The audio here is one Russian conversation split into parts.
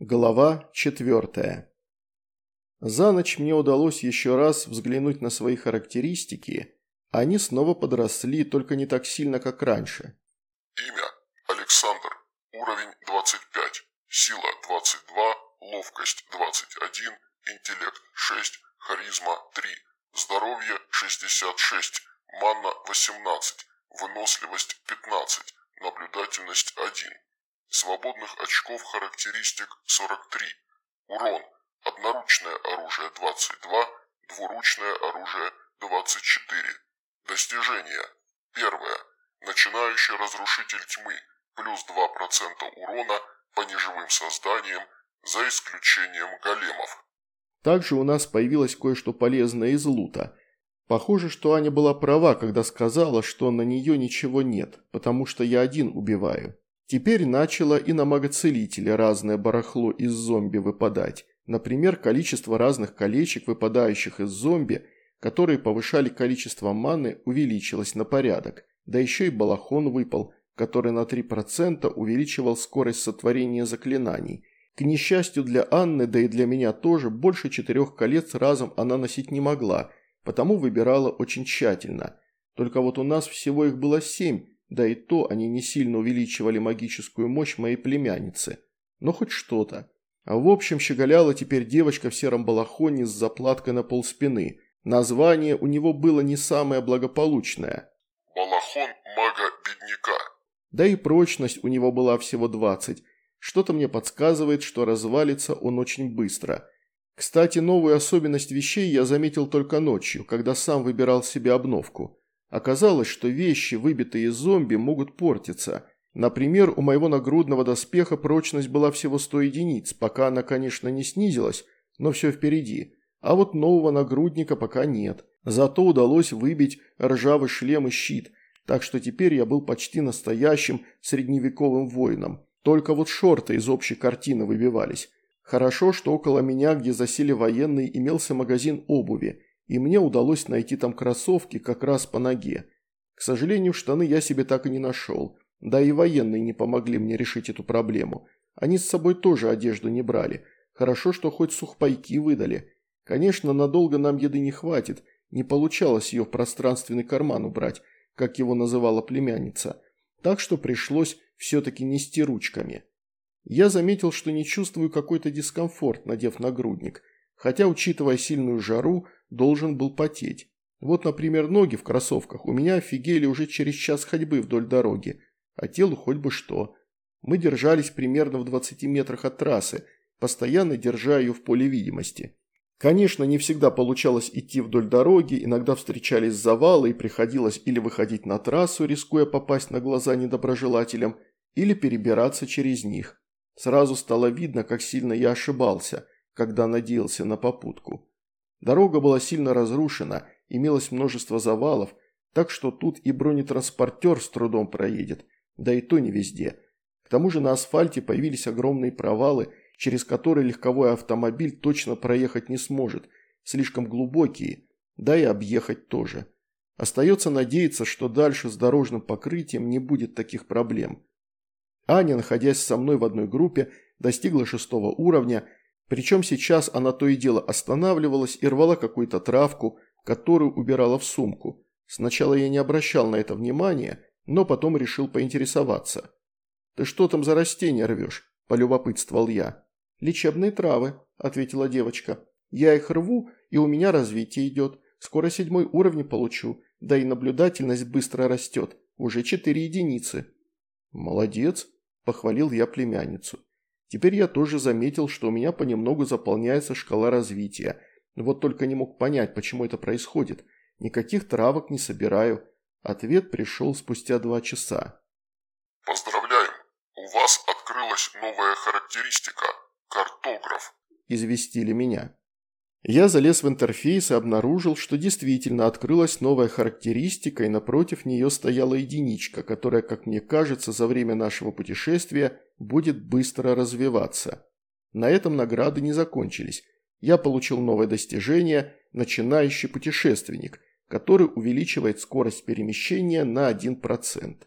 Глава четвертая. За ночь мне удалось еще раз взглянуть на свои характеристики. Они снова подросли, только не так сильно, как раньше. Имя – Александр. Уровень 25. Сила – 22. Ловкость – 21. Интеллект – 6. Харизма – 3. Здоровье – 66. Манна – 18. Выносливость – 15. Наблюдательность – 1. Свободных очков характеристик 43. Урон. Одноручное оружие 22, двуручное оружие 24. Достижения. Первое. Начинающий разрушитель тьмы. Плюс 2% урона по неживым созданиям, за исключением големов. Также у нас появилось кое-что полезное из лута. Похоже, что Аня была права, когда сказала, что на нее ничего нет, потому что я один убиваю. Теперь начало и на магоцелителя разное барахло из зомби выпадать. Например, количество разных колечек, выпадающих из зомби, которые повышали количество маны, увеличилось на порядок. Да еще и балахон выпал, который на 3% увеличивал скорость сотворения заклинаний. К несчастью для Анны, да и для меня тоже, больше четырех колец разом она носить не могла, потому выбирала очень тщательно. Только вот у нас всего их было семь, да и то они не сильно увеличивали магическую мощь моей племянницы. Но хоть что-то. А в общем, щеголяла теперь девочка в сером балахоне с заплаткой на полспины. Название у него было не самое благополучное. Балахон мага-бедняка. Да и прочность у него была всего 20. Что-то мне подсказывает, что развалится он очень быстро. Кстати, новую особенность вещей я заметил только ночью, когда сам выбирал себе обновку. Оказалось, что вещи, выбитые из зомби, могут портиться. Например, у моего нагрудного доспеха прочность была всего 100 единиц, пока она, конечно, не снизилась, но все впереди. А вот нового нагрудника пока нет. Зато удалось выбить ржавый шлем и щит, так что теперь я был почти настоящим средневековым воином. Только вот шорты из общей картины выбивались. Хорошо, что около меня, где засели военные, имелся магазин обуви – и мне удалось найти там кроссовки как раз по ноге. К сожалению, штаны я себе так и не нашел. Да и военные не помогли мне решить эту проблему. Они с собой тоже одежду не брали. Хорошо, что хоть сухпайки выдали. Конечно, надолго нам еды не хватит. Не получалось ее в пространственный карман убрать, как его называла племянница. Так что пришлось все-таки нести ручками. Я заметил, что не чувствую какой-то дискомфорт, надев нагрудник. Хотя, учитывая сильную жару, должен был потеть. Вот, например, ноги в кроссовках у меня офигели уже через час ходьбы вдоль дороги, а телу хоть бы что. Мы держались примерно в 20 метрах от трассы, постоянно держа ее в поле видимости. Конечно, не всегда получалось идти вдоль дороги, иногда встречались завалы и приходилось или выходить на трассу, рискуя попасть на глаза недоброжелателям, или перебираться через них. Сразу стало видно, как сильно я ошибался, когда надеялся на попутку. Дорога была сильно разрушена, имелось множество завалов, так что тут и бронетранспортер с трудом проедет, да и то не везде. К тому же на асфальте появились огромные провалы, через которые легковой автомобиль точно проехать не сможет, слишком глубокие, да и объехать тоже. Остается надеяться, что дальше с дорожным покрытием не будет таких проблем. Аня, находясь со мной в одной группе, достигла шестого уровня причем сейчас она то и дело останавливалась и рвала какую-то травку, которую убирала в сумку. Сначала я не обращал на это внимания, но потом решил поинтересоваться. «Ты что там за растения рвешь?» – полюбопытствовал я. «Лечебные травы», – ответила девочка. «Я их рву, и у меня развитие идет. Скоро седьмой уровень получу, да и наблюдательность быстро растет. Уже четыре единицы». «Молодец», – похвалил я племянницу. Теперь я тоже заметил, что у меня понемногу заполняется шкала развития. Вот только не мог понять, почему это происходит. Никаких травок не собираю. Ответ пришел спустя два часа. Поздравляем! У вас открылась новая характеристика – картограф. Известили меня. Я залез в интерфейс и обнаружил, что действительно открылась новая характеристика, и напротив нее стояла единичка, которая, как мне кажется, за время нашего путешествия будет быстро развиваться. На этом награды не закончились. Я получил новое достижение «Начинающий путешественник», который увеличивает скорость перемещения на 1%.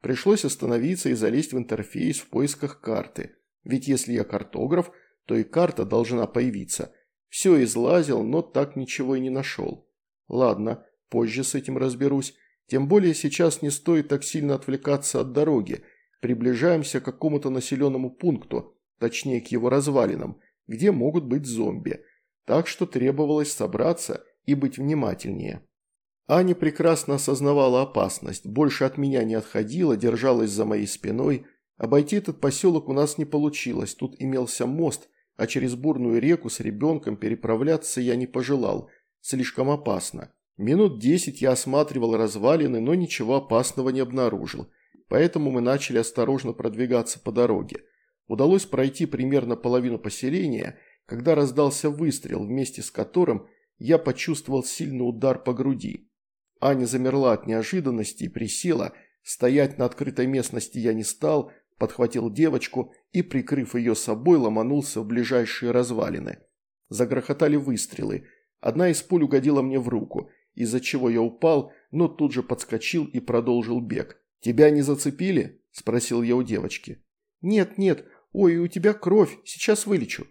Пришлось остановиться и залезть в интерфейс в поисках карты. Ведь если я картограф, то и карта должна появиться. Все излазил, но так ничего и не нашел. Ладно, позже с этим разберусь. Тем более сейчас не стоит так сильно отвлекаться от дороги. Приближаемся к какому-то населенному пункту, точнее к его развалинам, где могут быть зомби. Так что требовалось собраться и быть внимательнее. Аня прекрасно осознавала опасность, больше от меня не отходила, держалась за моей спиной. Обойти этот поселок у нас не получилось, тут имелся мост, а через бурную реку с ребенком переправляться я не пожелал, слишком опасно. Минут десять я осматривал развалины, но ничего опасного не обнаружил, поэтому мы начали осторожно продвигаться по дороге. Удалось пройти примерно половину поселения, когда раздался выстрел, вместе с которым я почувствовал сильный удар по груди. Аня замерла от неожиданности и присела. Стоять на открытой местности я не стал, подхватил девочку и, прикрыв ее собой, ломанулся в ближайшие развалины. Загрохотали выстрелы. Одна из пуль угодила мне в руку, из-за чего я упал, но тут же подскочил и продолжил бег. «Тебя не зацепили?» – спросил я у девочки. «Нет, нет, ой, у тебя кровь, сейчас вылечу».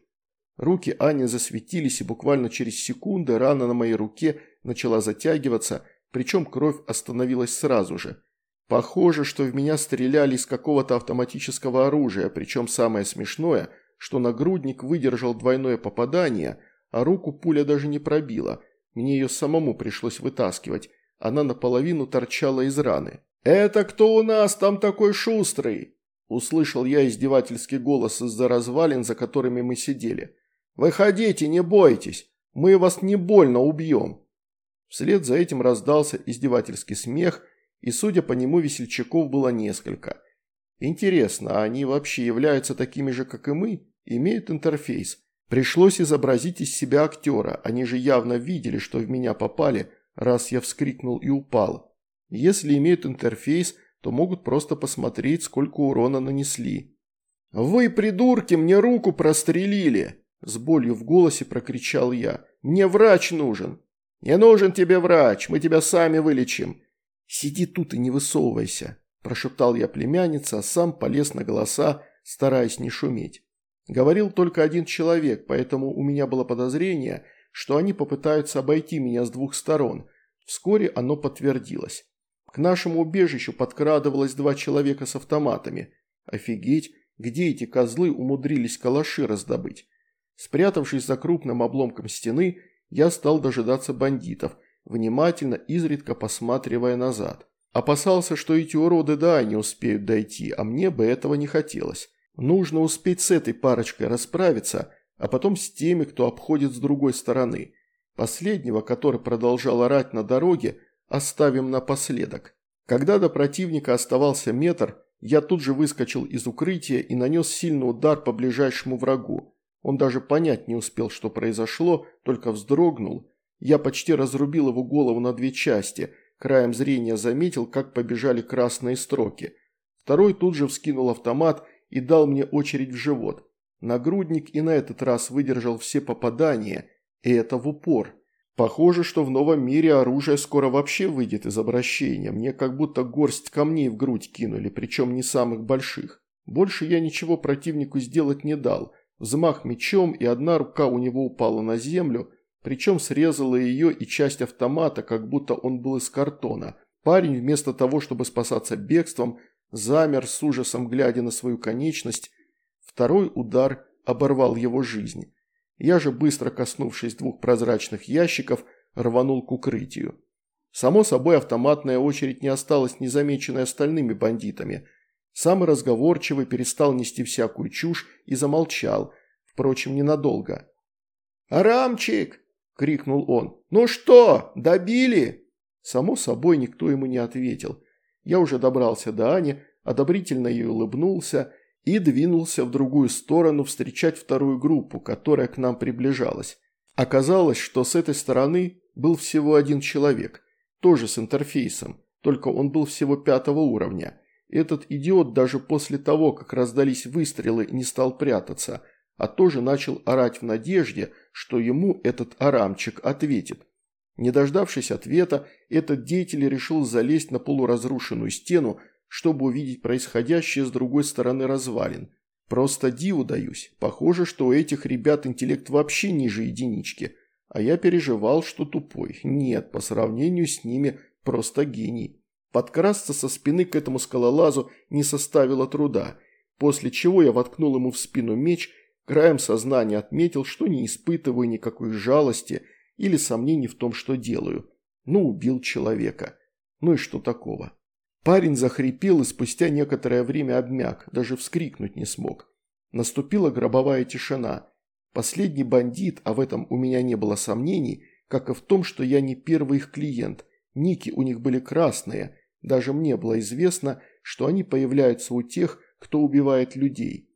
Руки Ани засветились, и буквально через секунды рана на моей руке начала затягиваться – причем кровь остановилась сразу же. Похоже, что в меня стреляли из какого-то автоматического оружия, причем самое смешное, что нагрудник выдержал двойное попадание, а руку пуля даже не пробила. Мне ее самому пришлось вытаскивать. Она наполовину торчала из раны. «Это кто у нас там такой шустрый?» Услышал я издевательский голос из-за развалин, за которыми мы сидели. «Выходите, не бойтесь, мы вас не больно убьем». Вслед за этим раздался издевательский смех, и, судя по нему, весельчаков было несколько. Интересно, а они вообще являются такими же, как и мы? Имеют интерфейс? Пришлось изобразить из себя актера, они же явно видели, что в меня попали, раз я вскрикнул и упал. Если имеют интерфейс, то могут просто посмотреть, сколько урона нанесли. «Вы, придурки, мне руку прострелили!» С болью в голосе прокричал я. «Мне врач нужен!» «Не нужен тебе врач, мы тебя сами вылечим». «Сиди тут и не высовывайся», – прошептал я племянница, а сам полез на голоса, стараясь не шуметь. Говорил только один человек, поэтому у меня было подозрение, что они попытаются обойти меня с двух сторон. Вскоре оно подтвердилось. К нашему убежищу подкрадывалось два человека с автоматами. Офигеть, где эти козлы умудрились калаши раздобыть? Спрятавшись за крупным обломком стены, я стал дожидаться бандитов, внимательно, изредка посматривая назад. Опасался, что эти уроды да не успеют дойти, а мне бы этого не хотелось. Нужно успеть с этой парочкой расправиться, а потом с теми, кто обходит с другой стороны. Последнего, который продолжал орать на дороге, оставим напоследок. Когда до противника оставался метр, я тут же выскочил из укрытия и нанес сильный удар по ближайшему врагу. Он даже понять не успел, что произошло, только вздрогнул. Я почти разрубил его голову на две части, краем зрения заметил, как побежали красные строки. Второй тут же вскинул автомат и дал мне очередь в живот. Нагрудник и на этот раз выдержал все попадания, и это в упор. Похоже, что в новом мире оружие скоро вообще выйдет из обращения. Мне как будто горсть камней в грудь кинули, причем не самых больших. Больше я ничего противнику сделать не дал – Взмах мечом, и одна рука у него упала на землю, причем срезала ее и часть автомата, как будто он был из картона. Парень, вместо того, чтобы спасаться бегством, замер с ужасом, глядя на свою конечность. Второй удар оборвал его жизнь. Я же, быстро коснувшись двух прозрачных ящиков, рванул к укрытию. Само собой, автоматная очередь не осталась незамеченной остальными бандитами – Самый разговорчивый перестал нести всякую чушь и замолчал, впрочем, ненадолго. «Арамчик!» – крикнул он. «Ну что, добили?» Само собой, никто ему не ответил. Я уже добрался до Ани, одобрительно ей улыбнулся и двинулся в другую сторону встречать вторую группу, которая к нам приближалась. Оказалось, что с этой стороны был всего один человек, тоже с интерфейсом, только он был всего пятого уровня – этот идиот даже после того, как раздались выстрелы, не стал прятаться, а тоже начал орать в надежде, что ему этот арамчик ответит. Не дождавшись ответа, этот деятель решил залезть на полуразрушенную стену, чтобы увидеть происходящее с другой стороны развалин. Просто диву даюсь. Похоже, что у этих ребят интеллект вообще ниже единички. А я переживал, что тупой. Нет, по сравнению с ними просто гений. Подкрасться со спины к этому скалолазу не составило труда, после чего я воткнул ему в спину меч, краем сознания отметил, что не испытываю никакой жалости или сомнений в том, что делаю. Ну, убил человека. Ну и что такого? Парень захрипел и спустя некоторое время обмяк, даже вскрикнуть не смог. Наступила гробовая тишина. Последний бандит, а в этом у меня не было сомнений, как и в том, что я не первый их клиент. Ники у них были красные, даже мне было известно, что они появляются у тех, кто убивает людей.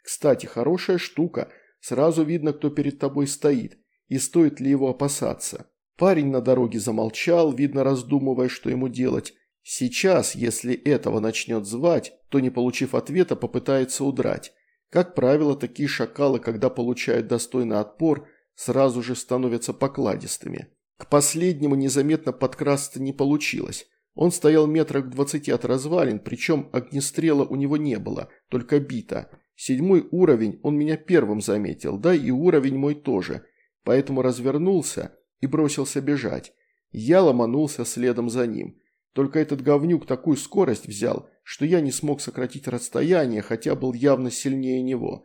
Кстати, хорошая штука, сразу видно, кто перед тобой стоит, и стоит ли его опасаться. Парень на дороге замолчал, видно раздумывая, что ему делать, Сейчас, если этого начнет звать, то, не получив ответа, попытается удрать. Как правило, такие шакалы, когда получают достойный отпор, сразу же становятся покладистыми. К последнему незаметно подкрасться не получилось. Он стоял метрах двадцати от развалин, причем огнестрела у него не было, только бита. Седьмой уровень он меня первым заметил, да и уровень мой тоже, поэтому развернулся и бросился бежать. Я ломанулся следом за ним. Только этот говнюк такую скорость взял, что я не смог сократить расстояние, хотя был явно сильнее него.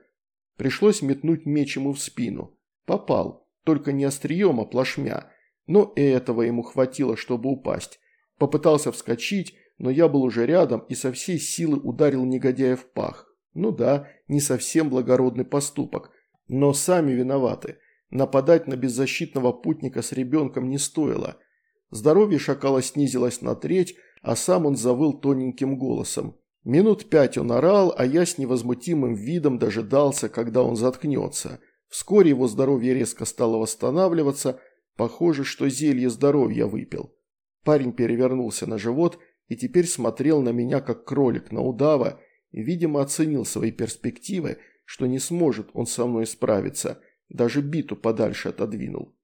Пришлось метнуть меч ему в спину. Попал, только не острием, а плашмя. Но и этого ему хватило, чтобы упасть. Попытался вскочить, но я был уже рядом и со всей силы ударил негодяя в пах. Ну да, не совсем благородный поступок. Но сами виноваты. Нападать на беззащитного путника с ребенком не стоило – Здоровье шакала снизилось на треть, а сам он завыл тоненьким голосом. Минут пять он орал, а я с невозмутимым видом дожидался, когда он заткнется. Вскоре его здоровье резко стало восстанавливаться, похоже, что зелье здоровья выпил. Парень перевернулся на живот и теперь смотрел на меня, как кролик на удава, и, видимо, оценил свои перспективы, что не сможет он со мной справиться, даже биту подальше отодвинул.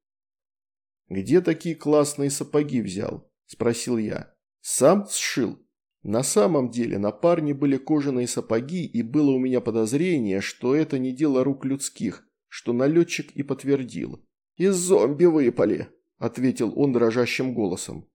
«Где такие классные сапоги взял?» – спросил я. «Сам сшил?» На самом деле на парне были кожаные сапоги, и было у меня подозрение, что это не дело рук людских, что налетчик и подтвердил. «Из зомби выпали», – ответил он дрожащим голосом.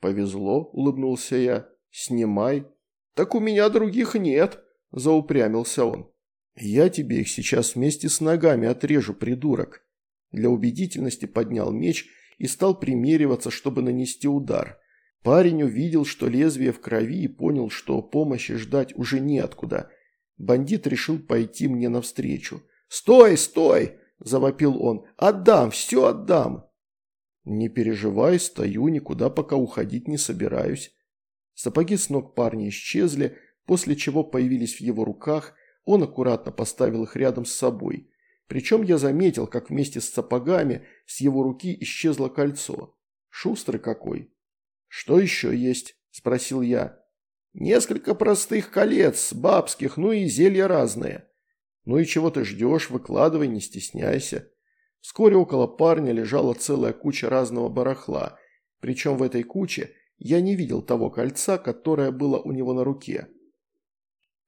«Повезло», – улыбнулся я. «Снимай». «Так у меня других нет», – заупрямился он. «Я тебе их сейчас вместе с ногами отрежу, придурок». Для убедительности поднял меч и стал примериваться, чтобы нанести удар. Парень увидел, что лезвие в крови и понял, что помощи ждать уже неоткуда. Бандит решил пойти мне навстречу. «Стой, стой!» – завопил он. «Отдам, все отдам!» «Не переживай, стою, никуда пока уходить не собираюсь». Сапоги с ног парня исчезли, после чего появились в его руках, он аккуратно поставил их рядом с собой. Причем я заметил, как вместе с сапогами с его руки исчезло кольцо. Шустрый какой. «Что еще есть?» – спросил я. «Несколько простых колец, бабских, ну и зелья разные». «Ну и чего ты ждешь? Выкладывай, не стесняйся». Вскоре около парня лежала целая куча разного барахла. Причем в этой куче я не видел того кольца, которое было у него на руке.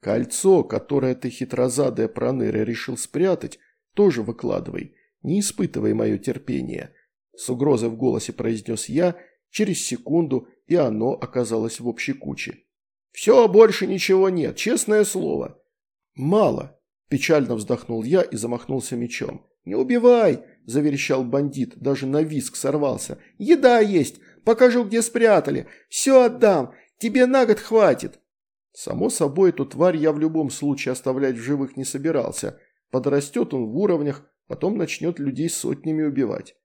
Кольцо, которое ты хитрозадая проныра решил спрятать, тоже выкладывай, не испытывай мое терпение», – с угрозой в голосе произнес я, через секунду, и оно оказалось в общей куче. «Все, больше ничего нет, честное слово». «Мало», – печально вздохнул я и замахнулся мечом. «Не убивай!» – заверещал бандит, даже на виск сорвался. «Еда есть! Покажу, где спрятали! Все отдам! Тебе на год хватит!» Само собой, эту тварь я в любом случае оставлять в живых не собирался, Подрастет он в уровнях, потом начнет людей сотнями убивать.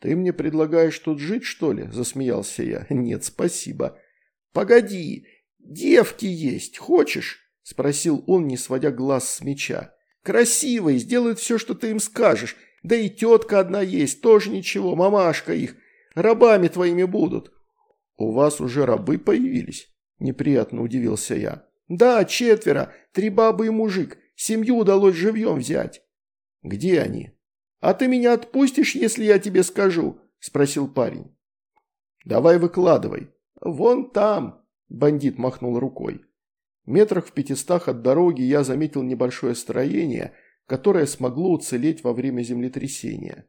«Ты мне предлагаешь тут жить, что ли?» – засмеялся я. «Нет, спасибо». «Погоди, девки есть, хочешь?» – спросил он, не сводя глаз с меча. «Красивые, сделают все, что ты им скажешь. Да и тетка одна есть, тоже ничего, мамашка их. Рабами твоими будут». «У вас уже рабы появились?» – неприятно удивился я. «Да, четверо, три бабы и мужик. Семью удалось живьем взять». «Где они?» «А ты меня отпустишь, если я тебе скажу?» – спросил парень. «Давай выкладывай». «Вон там», – бандит махнул рукой. Метрах в пятистах от дороги я заметил небольшое строение, которое смогло уцелеть во время землетрясения.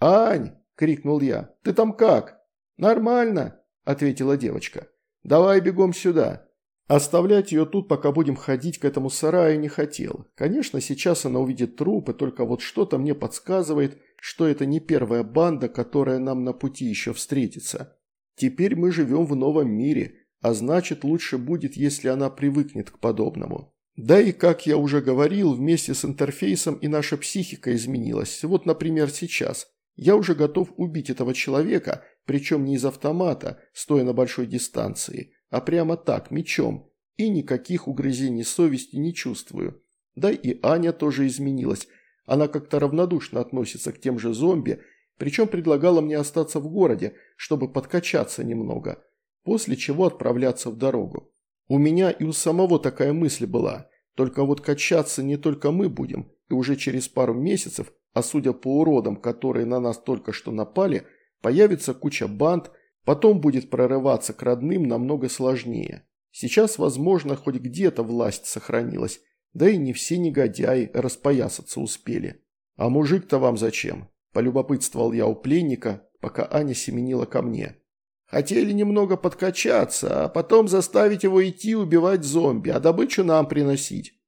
«Ань!» – крикнул я. «Ты там как?» «Нормально!» – ответила девочка. «Давай бегом сюда!» Оставлять ее тут, пока будем ходить к этому сараю, не хотел. Конечно, сейчас она увидит трупы, только вот что-то мне подсказывает, что это не первая банда, которая нам на пути еще встретится. Теперь мы живем в новом мире, а значит лучше будет, если она привыкнет к подобному. Да и, как я уже говорил, вместе с интерфейсом и наша психика изменилась. Вот, например, сейчас. Я уже готов убить этого человека, причем не из автомата, стоя на большой дистанции, а прямо так, мечом, и никаких угрызений совести не чувствую. Да и Аня тоже изменилась. Она как-то равнодушно относится к тем же зомби, причем предлагала мне остаться в городе, чтобы подкачаться немного, после чего отправляться в дорогу. У меня и у самого такая мысль была, только вот качаться не только мы будем, и уже через пару месяцев, а судя по уродам, которые на нас только что напали, появится куча банд, Потом будет прорываться к родным намного сложнее. Сейчас, возможно, хоть где-то власть сохранилась, да и не все негодяи распоясаться успели. А мужик-то вам зачем? Полюбопытствовал я у пленника, пока Аня семенила ко мне. Хотели немного подкачаться, а потом заставить его идти убивать зомби, а добычу нам приносить.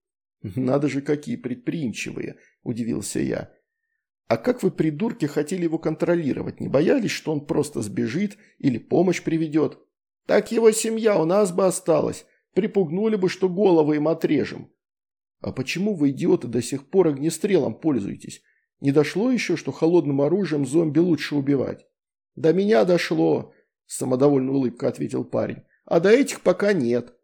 Надо же, какие предприимчивые, удивился я. А как вы, придурки, хотели его контролировать? Не боялись, что он просто сбежит или помощь приведет? Так его семья у нас бы осталась. Припугнули бы, что головы им отрежем. А почему вы, идиоты, до сих пор огнестрелом пользуетесь? Не дошло еще, что холодным оружием зомби лучше убивать? До меня дошло, с самодовольной улыбкой ответил парень. А до этих пока нет.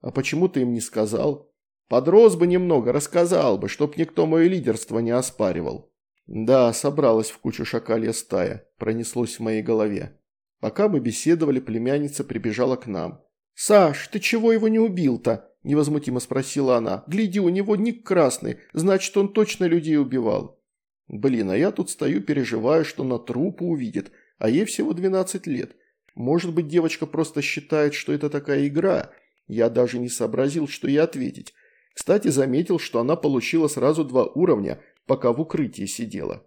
А почему ты им не сказал? Подрос бы немного, рассказал бы, чтоб никто мое лидерство не оспаривал. Да, собралась в кучу шакалья стая, пронеслось в моей голове. Пока мы беседовали, племянница прибежала к нам. «Саш, ты чего его не убил-то?» – невозмутимо спросила она. «Гляди, у него ник красный, значит, он точно людей убивал». «Блин, а я тут стою, переживаю, что на трупу увидит, а ей всего 12 лет. Может быть, девочка просто считает, что это такая игра. Я даже не сообразил, что ей ответить. Кстати, заметил, что она получила сразу два уровня – пока в укрытии сидела.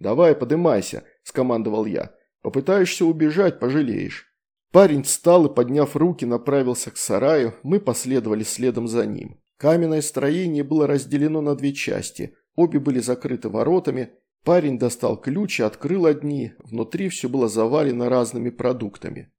«Давай, подымайся», – скомандовал я. «Попытаешься убежать, пожалеешь». Парень встал и, подняв руки, направился к сараю, мы последовали следом за ним. Каменное строение было разделено на две части, обе были закрыты воротами, парень достал ключ и открыл одни, внутри все было завалено разными продуктами.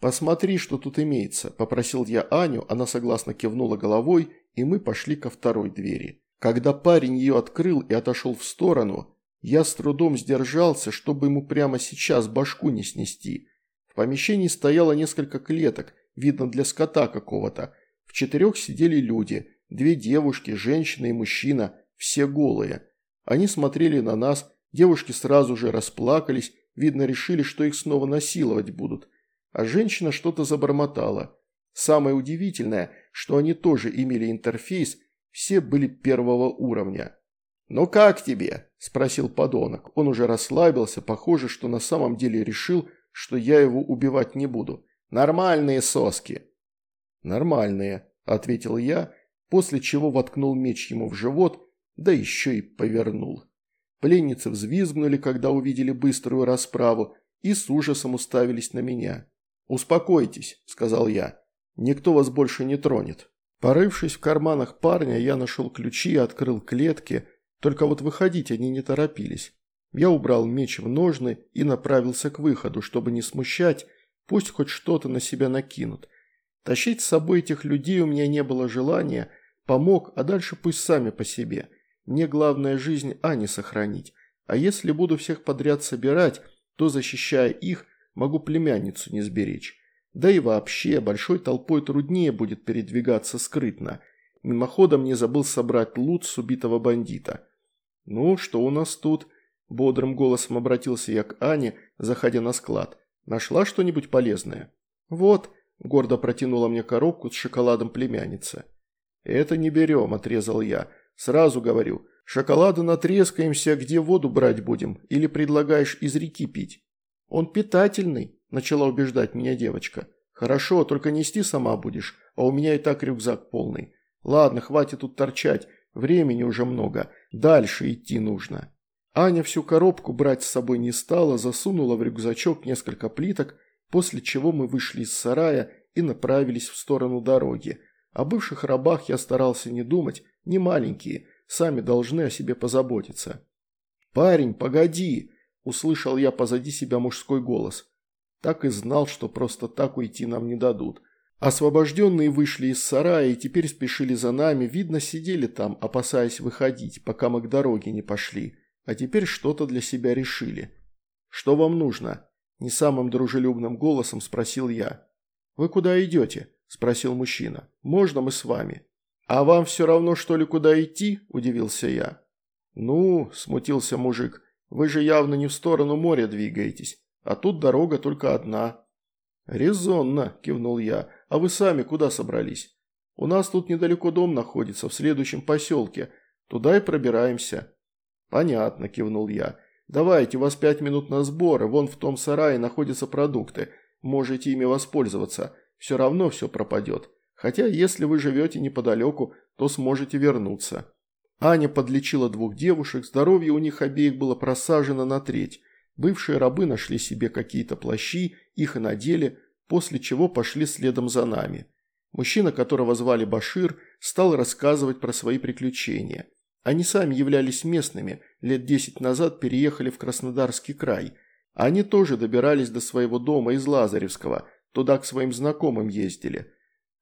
«Посмотри, что тут имеется», – попросил я Аню, она согласно кивнула головой, и мы пошли ко второй двери. Когда парень ее открыл и отошел в сторону, я с трудом сдержался, чтобы ему прямо сейчас башку не снести. В помещении стояло несколько клеток, видно для скота какого-то. В четырех сидели люди, две девушки, женщина и мужчина, все голые. Они смотрели на нас, девушки сразу же расплакались, видно решили, что их снова насиловать будут. А женщина что-то забормотала. Самое удивительное, что они тоже имели интерфейс, все были первого уровня. «Ну как тебе?» – спросил подонок. Он уже расслабился, похоже, что на самом деле решил, что я его убивать не буду. «Нормальные соски». «Нормальные», – ответил я, после чего воткнул меч ему в живот, да еще и повернул. Пленницы взвизгнули, когда увидели быструю расправу, и с ужасом уставились на меня. «Успокойтесь», – сказал я, – «никто вас больше не тронет». Порывшись в карманах парня, я нашел ключи и открыл клетки, только вот выходить они не торопились. Я убрал меч в ножны и направился к выходу, чтобы не смущать, пусть хоть что-то на себя накинут. Тащить с собой этих людей у меня не было желания, помог, а дальше пусть сами по себе. Мне главное жизнь Ани сохранить, а если буду всех подряд собирать, то, защищая их, могу племянницу не сберечь. Да и вообще, большой толпой труднее будет передвигаться скрытно. Мимоходом не забыл собрать лут с убитого бандита. «Ну, что у нас тут?» – бодрым голосом обратился я к Ане, заходя на склад. «Нашла что-нибудь полезное?» «Вот», – гордо протянула мне коробку с шоколадом племянница. «Это не берем», – отрезал я. «Сразу говорю, шоколада натрескаемся, где воду брать будем, или предлагаешь из реки пить?» «Он питательный», – начала убеждать меня девочка. «Хорошо, только нести сама будешь, а у меня и так рюкзак полный. Ладно, хватит тут торчать, времени уже много, дальше идти нужно». Аня всю коробку брать с собой не стала, засунула в рюкзачок несколько плиток, после чего мы вышли из сарая и направились в сторону дороги. О бывших рабах я старался не думать, не маленькие, сами должны о себе позаботиться. «Парень, погоди!» – услышал я позади себя мужской голос. Так и знал, что просто так уйти нам не дадут. Освобожденные вышли из сарая и теперь спешили за нами, видно, сидели там, опасаясь выходить, пока мы к дороге не пошли а теперь что-то для себя решили. «Что вам нужно?» – не самым дружелюбным голосом спросил я. «Вы куда идете?» – спросил мужчина. «Можно мы с вами?» «А вам все равно, что ли, куда идти?» – удивился я. «Ну», – смутился мужик, – «вы же явно не в сторону моря двигаетесь, а тут дорога только одна». «Резонно», – кивнул я, – «а вы сами куда собрались?» «У нас тут недалеко дом находится, в следующем поселке, туда и пробираемся». «Понятно», – кивнул я. «Давайте, у вас пять минут на сборы, вон в том сарае находятся продукты. Можете ими воспользоваться. Все равно все пропадет. Хотя, если вы живете неподалеку, то сможете вернуться». Аня подлечила двух девушек, здоровье у них обеих было просажено на треть. Бывшие рабы нашли себе какие-то плащи, их и надели, после чего пошли следом за нами. Мужчина, которого звали Башир, стал рассказывать про свои приключения. Они сами являлись местными, лет десять назад переехали в Краснодарский край. Они тоже добирались до своего дома из Лазаревского, туда к своим знакомым ездили.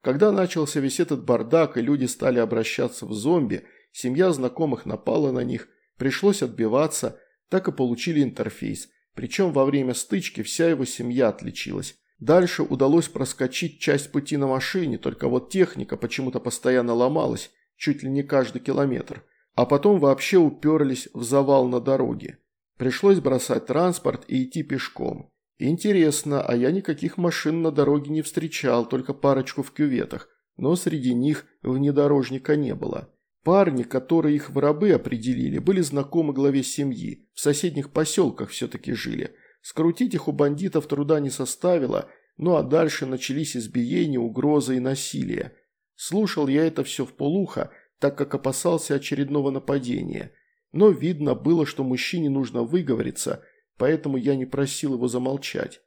Когда начался весь этот бардак и люди стали обращаться в зомби, семья знакомых напала на них, пришлось отбиваться, так и получили интерфейс. Причем во время стычки вся его семья отличилась. Дальше удалось проскочить часть пути на машине, только вот техника почему-то постоянно ломалась, чуть ли не каждый километр – а потом вообще уперлись в завал на дороге. Пришлось бросать транспорт и идти пешком. Интересно, а я никаких машин на дороге не встречал, только парочку в кюветах, но среди них внедорожника не было. Парни, которые их в рабы определили, были знакомы главе семьи, в соседних поселках все-таки жили. Скрутить их у бандитов труда не составило, ну а дальше начались избиения, угрозы и насилие. Слушал я это все в полухо, так как опасался очередного нападения. Но видно было, что мужчине нужно выговориться, поэтому я не просил его замолчать.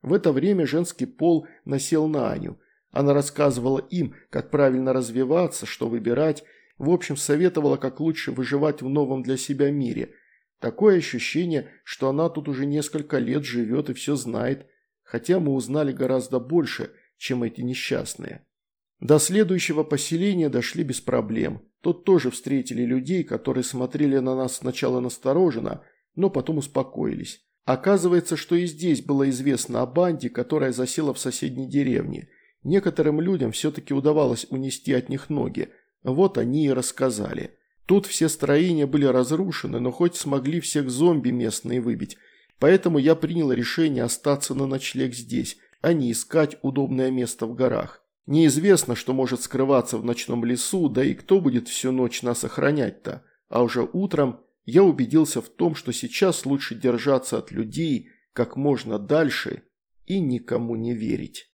В это время женский пол насел на Аню. Она рассказывала им, как правильно развиваться, что выбирать, в общем, советовала, как лучше выживать в новом для себя мире. Такое ощущение, что она тут уже несколько лет живет и все знает, хотя мы узнали гораздо больше, чем эти несчастные. До следующего поселения дошли без проблем. Тут тоже встретили людей, которые смотрели на нас сначала настороженно, но потом успокоились. Оказывается, что и здесь было известно о банде, которая засела в соседней деревне. Некоторым людям все-таки удавалось унести от них ноги. Вот они и рассказали. Тут все строения были разрушены, но хоть смогли всех зомби местные выбить. Поэтому я принял решение остаться на ночлег здесь, а не искать удобное место в горах. Неизвестно, что может скрываться в ночном лесу, да и кто будет всю ночь нас охранять-то. А уже утром я убедился в том, что сейчас лучше держаться от людей как можно дальше и никому не верить.